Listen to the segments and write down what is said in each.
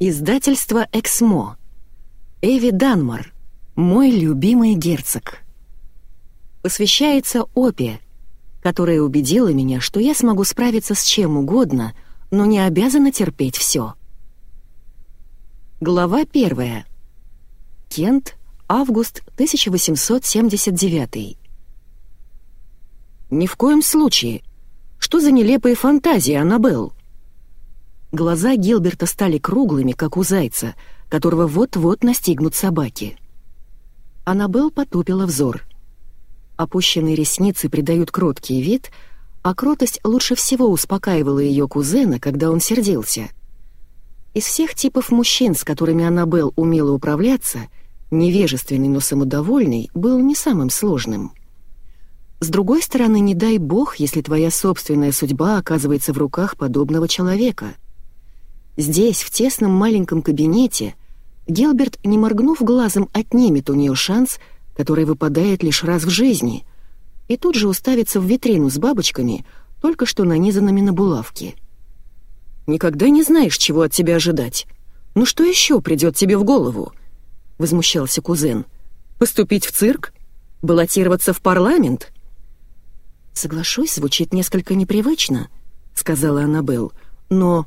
Издательство «Эксмо». Эви Данмар. Мой любимый герцог. Посвящается Опе, которая убедила меня, что я смогу справиться с чем угодно, но не обязана терпеть все. Глава первая. Кент, август 1879. «Ни в коем случае. Что за нелепые фантазии, Аннабелл?» Глаза Гилберта стали круглыми, как у зайца, которого вот-вот настигнут собаки. Аннабелл потупила взор. Опущенные ресницы придают кроткий вид, а кротость лучше всего успокаивала ее кузена, когда он сердился. Из всех типов мужчин, с которыми Аннабелл умела управляться, невежественный, но самодовольный был не самым сложным. С другой стороны, не дай бог, если твоя собственная судьба оказывается в руках подобного человека — Здесь, в тесном маленьком кабинете, Гилберт, не моргнув глазом, отнимет у нее шанс, который выпадает лишь раз в жизни, и тут же уставится в витрину с бабочками, только что нанизанными на булавки. «Никогда не знаешь, чего от тебя ожидать. Ну что еще придет тебе в голову?» — возмущался кузен. «Поступить в цирк? Баллотироваться в парламент?» «Соглашусь, звучит несколько непривычно», — сказала Аннабелл, «но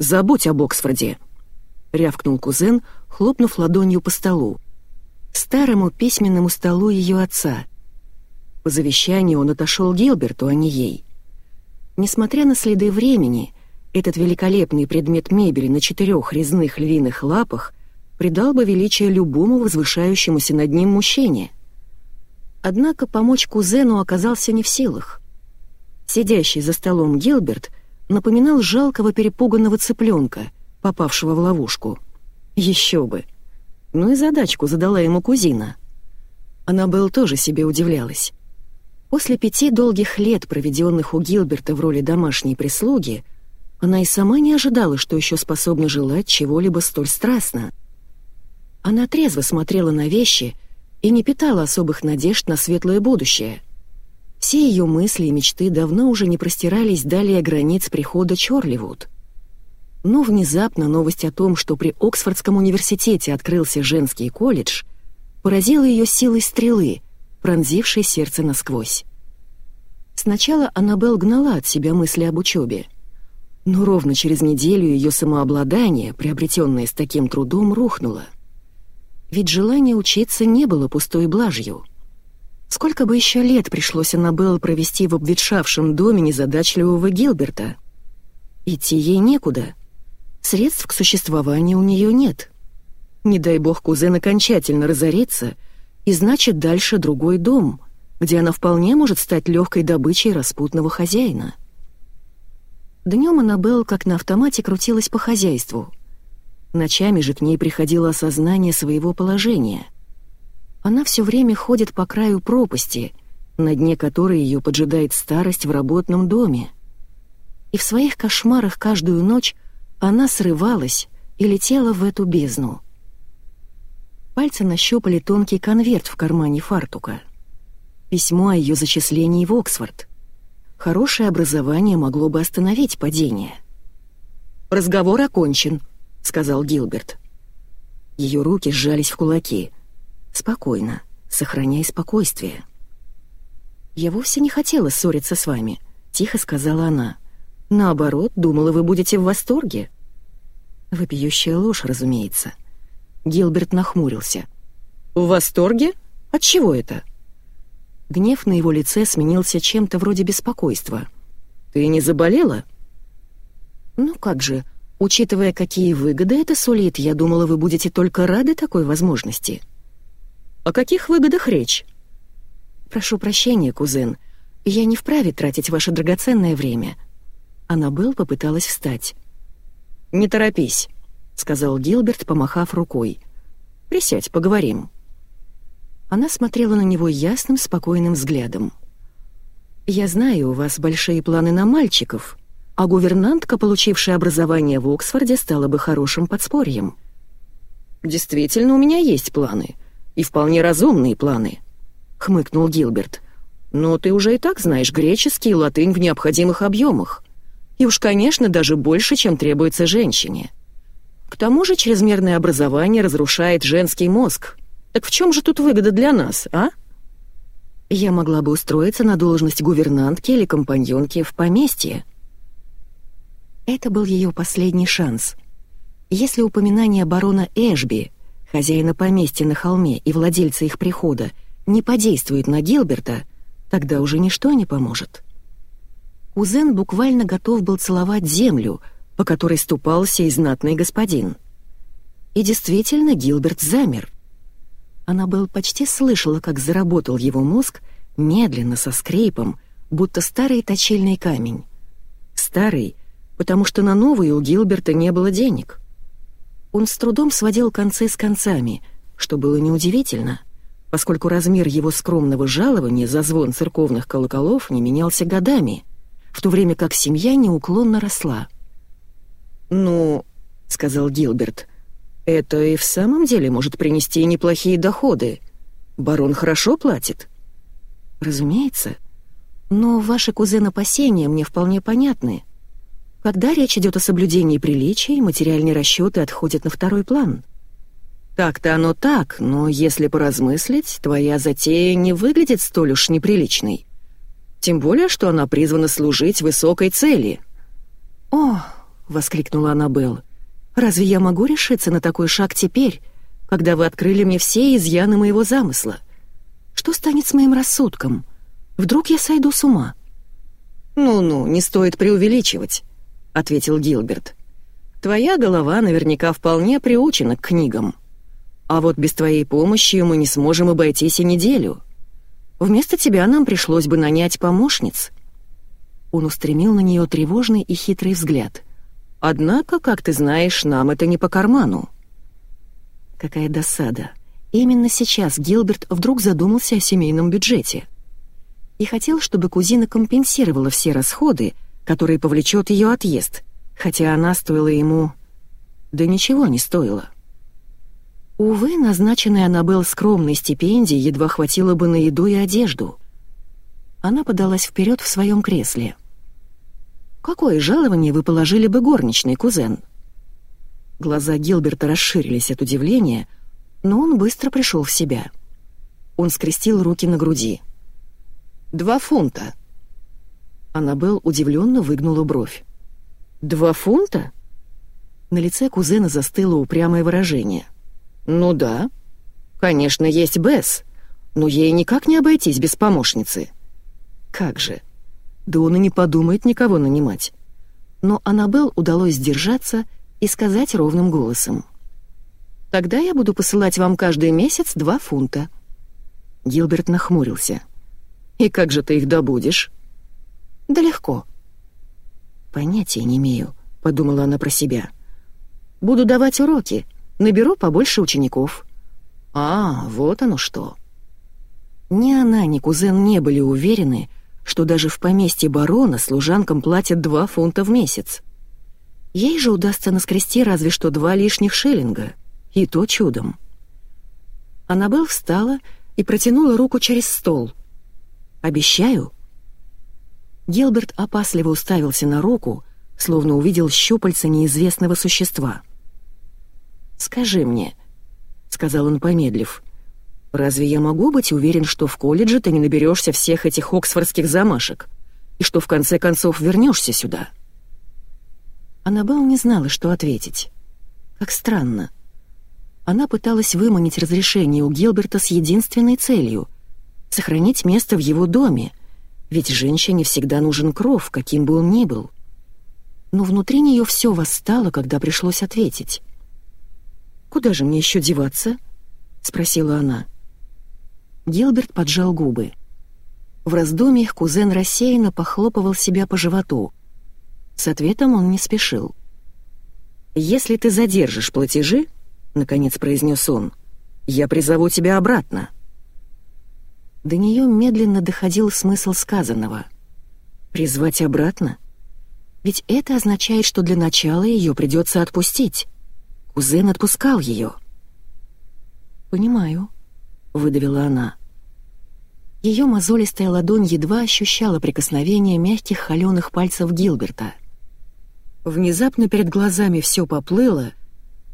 «Забудь об Оксфорде!» — рявкнул кузен, хлопнув ладонью по столу. Старому письменному столу ее отца. По завещанию он отошел Гилберту, а не ей. Несмотря на следы времени, этот великолепный предмет мебели на четырех резных львиных лапах придал бы величие любому возвышающемуся над ним мужчине. Однако помочь кузену оказался не в силах. Сидящий за столом Гилберт напоминал жалкого перепуганного цыпленка, попавшего в ловушку. Еще бы! Ну и задачку задала ему кузина. Она был тоже себе удивлялась. После пяти долгих лет, проведенных у Гилберта в роли домашней прислуги, она и сама не ожидала, что еще способна желать чего-либо столь страстно. Она трезво смотрела на вещи и не питала особых надежд на светлое будущее — все ее мысли и мечты давно уже не простирались далее границ прихода Чорливуд. Но внезапно новость о том, что при Оксфордском университете открылся женский колледж, поразила ее силой стрелы, пронзившей сердце насквозь. Сначала Аннабелл гнала от себя мысли об учебе. Но ровно через неделю ее самообладание, приобретенное с таким трудом, рухнуло. Ведь желание учиться не было пустой блажью — Сколько бы еще лет пришлось Аннабелл провести в обветшавшем доме незадачливого Гилберта? Идти ей некуда. Средств к существованию у нее нет. Не дай бог кузен окончательно разорится, и значит дальше другой дом, где она вполне может стать легкой добычей распутного хозяина. Днем Аннабелл как на автомате крутилась по хозяйству. Ночами же к ней приходило осознание своего положения — она все время ходит по краю пропасти, на дне которой ее поджидает старость в работном доме. И в своих кошмарах каждую ночь она срывалась и летела в эту бездну. Пальцы нащупали тонкий конверт в кармане фартука. Письмо о ее зачислении в Оксфорд. Хорошее образование могло бы остановить падение. «Разговор окончен», — сказал Гилберт. Ее руки сжались в кулаки — Спокойно, сохраняй спокойствие. «Я вовсе не хотела ссориться с вами», — тихо сказала она. «Наоборот, думала, вы будете в восторге». Вопиющая ложь, разумеется. Гилберт нахмурился. «В восторге? От чего это?» Гнев на его лице сменился чем-то вроде беспокойства. «Ты не заболела?» «Ну как же, учитывая, какие выгоды это сулит, я думала, вы будете только рады такой возможности». О каких выгодах речь? Прошу прощения, кузен. Я не вправе тратить ваше драгоценное время. Аннабелл попыталась встать. Не торопись, сказал Гилберт, помахав рукой. Присядь, поговорим. Она смотрела на него ясным, спокойным взглядом. «Я знаю, у вас большие планы на мальчиков, а гувернантка, получившая образование в Оксфорде, стала бы хорошим подспорьем». «Действительно, у меня есть планы и вполне разумные планы», — хмыкнул Гилберт. «Но ты уже и так знаешь греческий и латынь в необходимых объемах. И уж, конечно, даже больше, чем требуется женщине. К тому же чрезмерное образование разрушает женский мозг. Так в чем же тут выгода для нас, а? Я могла бы устроиться на должность гувернантки или компаньонки в поместье. Это был ее последний шанс. Если упоминание барона Эшби, хозяина поместья на холме и владельца их прихода, не подействует на Гилберта, тогда уже ничто не поможет. Кузен буквально готов был целовать землю, по которой ступал сей знатный господин. И действительно Гилберт замер. Аннабелл почти слышала, как заработал его мозг, медленно, со скрипом, будто старый точильный камень. Старый, потому что на новый у Гилберта не было денег. Он с трудом сводил концы с концами, что было неудивительно, поскольку размер его скромного жалования за звон церковных колоколов не менялся годами, в то время как семья неуклонно росла. «Ну, — сказал Гилберт, — это и в самом деле может принести неплохие доходы. Барон хорошо платит». «Разумеется. Но ваши кузены опасения мне вполне понятны. Когда речь идет о соблюдении приличий, материальные расчеты отходят на второй план». «Так-то оно так, но если поразмыслить, твоя затея не выглядит столь уж неприличной. Тем более, что она призвана служить высокой цели». «О!» — воскликнула Аннабелл. «Разве я могу решиться на такой шаг теперь, когда вы открыли мне все изъяны моего замысла?» Что станет с моим рассудком? Вдруг я сойду с ума?» «Ну-ну, не стоит преувеличивать», — ответил Гилберт. «Твоя голова наверняка вполне приучена к книгам. А вот без твоей помощи мы не сможем обойтись и неделю. Вместо тебя нам пришлось бы нанять помощниц». Он устремил на нее тревожный и хитрый взгляд. «Однако, как ты знаешь, нам это не по карману». Какая досада. Именно сейчас Гилберт вдруг задумался о семейном бюджете и хотел, чтобы кузина компенсировала все расходы, которые повлечет ее отъезд, хотя она стоила ему... да ничего не стоила. Увы, назначенная Аннабелл скромной стипендии едва хватило бы на еду и одежду. Она подалась вперед в своем кресле. «Какое жалование вы положили бы горничный, кузен?» Глаза Гилберта расширились от удивления — но он быстро пришел в себя. Он скрестил руки на груди. «Два фунта». Аннабелл удивленно выгнула бровь. «Два фунта?» На лице кузена застыло упрямое выражение. «Ну да. Конечно, есть Бесс, но ей никак не обойтись без помощницы». «Как же? Да он и не подумает никого нанимать». Но Аннабелл удалось сдержаться и сказать ровным голосом. Тогда я буду посылать вам каждый месяц два фунта». Гилберт нахмурился. «И как же ты их добудешь?» «Да легко». «Понятия не имею», — подумала она про себя. «Буду давать уроки, наберу побольше учеников». «А, вот оно что». Ни она, ни кузен не были уверены, что даже в поместье барона служанкам платят два фунта в месяц. Ей же удастся наскрести разве что два лишних шиллинга. И то чудом. Аннабелл встала и протянула руку через стол. «Обещаю». Гелберт опасливо уставился на руку, словно увидел щупальца неизвестного существа. «Скажи мне», — сказал он, помедлив, — «разве я могу быть уверен, что в колледже ты не наберешься всех этих оксфордских замашек, и что в конце концов вернешься сюда?» Аннабелл не знала, что ответить. Как странно. Она пыталась выманить разрешение у Гилберта с единственной целью — сохранить место в его доме, ведь женщине всегда нужен кров, каким бы он ни был. Но внутри нее все восстало, когда пришлось ответить. «Куда же мне еще деваться?» — спросила она. Гилберт поджал губы. В раздумьях кузен рассеянно похлопывал себя по животу. С ответом он не спешил. «Если ты задержишь платежи, — наконец произнес он, — «я призову тебя обратно». До нее медленно доходил смысл сказанного. «Призвать обратно? Ведь это означает, что для начала ее придется отпустить. Кузен отпускал ее». «Понимаю», — выдавила она. Ее мозолистая ладонь едва ощущала прикосновение мягких холеных пальцев Гилберта. Внезапно перед глазами все поплыло,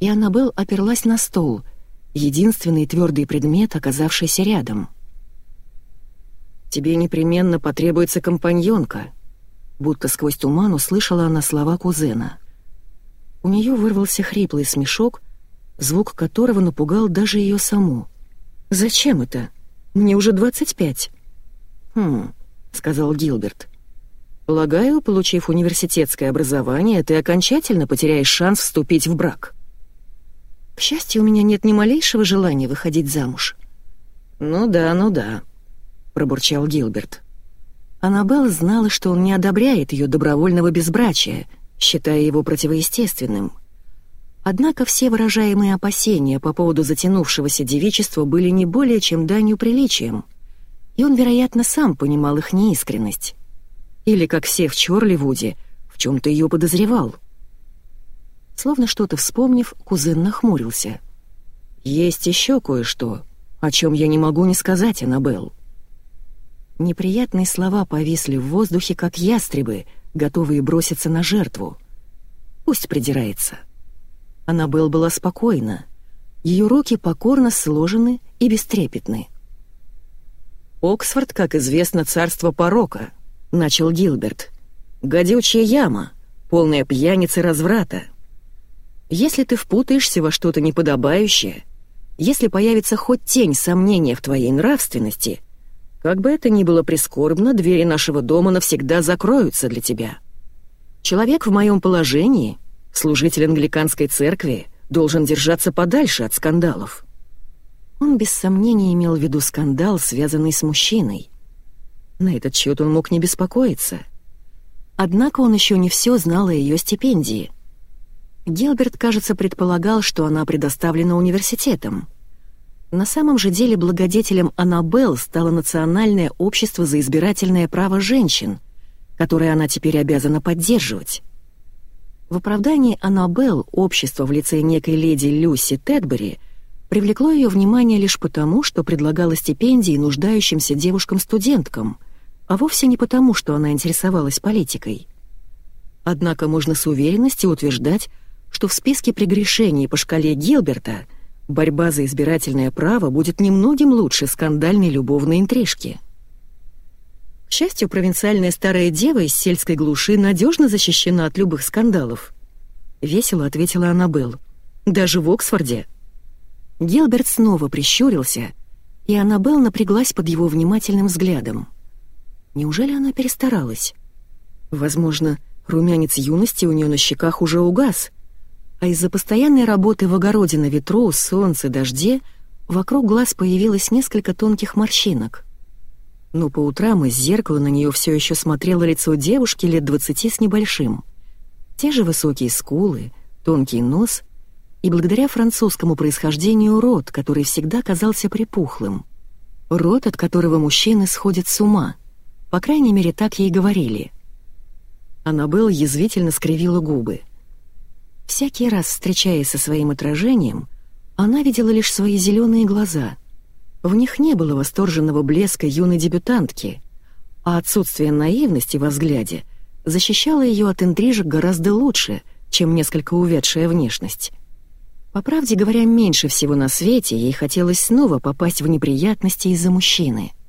и Аннабелл оперлась на стол, единственный твердый предмет, оказавшийся рядом. «Тебе непременно потребуется компаньонка», будто сквозь туман услышала она слова кузена. У нее вырвался хриплый смешок, звук которого напугал даже ее саму. «Зачем это? Мне уже двадцать пять». «Хм», — сказал Гилберт. «Полагаю, получив университетское образование, ты окончательно потеряешь шанс вступить в брак». «К счастью, у меня нет ни малейшего желания выходить замуж». «Ну да, ну да», — пробурчал Гилберт. Аннабелл знала, что он не одобряет ее добровольного безбрачия, считая его противоестественным. Однако все выражаемые опасения по поводу затянувшегося девичества были не более чем данью приличием, и он, вероятно, сам понимал их неискренность. Или, как все в Чорливуде, в чем-то ее подозревал. Словно что-то вспомнив, кузен нахмурился. «Есть еще кое-что, о чем я не могу не сказать, Аннабелл. Неприятные слова повисли в воздухе, как ястребы, готовые броситься на жертву. Пусть придирается. Аннабелл была спокойна. Ее руки покорно сложены и бестрепетны. «Оксфорд, как известно, царство порока», — начал Гилберт. «Гадючая яма, полная пьяниц и разврата. Если ты впутаешься во что-то неподобающее, если появится хоть тень сомнения в твоей нравственности, как бы это ни было прискорбно, двери нашего дома навсегда закроются для тебя. Человек в моем положении, служитель англиканской церкви, должен держаться подальше от скандалов». Он без сомнения имел в виду скандал, связанный с мужчиной. На этот счет он мог не беспокоиться. Однако он еще не все знал о ее стипендии. Гилберт, кажется, предполагал, что она предоставлена университетом. На самом же деле благодетелем Аннабелл стало Национальное общество за избирательное право женщин, которое она теперь обязана поддерживать. В оправдании Аннабелл общество в лице некой леди Люси Тедбери привлекло ее внимание лишь потому, что предлагало стипендии нуждающимся девушкам-студенткам, а вовсе не потому, что она интересовалась политикой. Однако можно с уверенностью утверждать, что в списке прегрешений по шкале Гилберта – борьба за избирательное право будет немногим лучше скандальной любовной интрижки. К счастью, провинциальная старая дева из сельской глуши надежно защищена от любых скандалов. Весело ответила Аннабелл. Даже в Оксфорде. Гилберт снова прищурился, и Аннабелл напряглась под его внимательным взглядом. Неужели она перестаралась? Возможно, румянец юности у нее на щеках уже угас, а из-за постоянной работы в огороде на ветру, солнце, дожде вокруг глаз появилось несколько тонких морщинок. Но по утрам из зеркала на нее все еще смотрело лицо девушки лет двадцати с небольшим. Те же высокие скулы, тонкий нос и благодаря французскому происхождению рот, который всегда казался припухлым. Рот, от которого мужчины сходят с ума. По крайней мере, так ей говорили. Аннабелл язвительно скривила губы — Всякий раз, встречаясь со своим отражением, она видела лишь свои зеленые глаза. В них не было восторженного блеска юной дебютантки, а отсутствие наивности во взгляде защищало ее от интрижек гораздо лучше, чем несколько увядшая внешность. По правде говоря, меньше всего на свете ей хотелось снова попасть в неприятности из-за мужчины —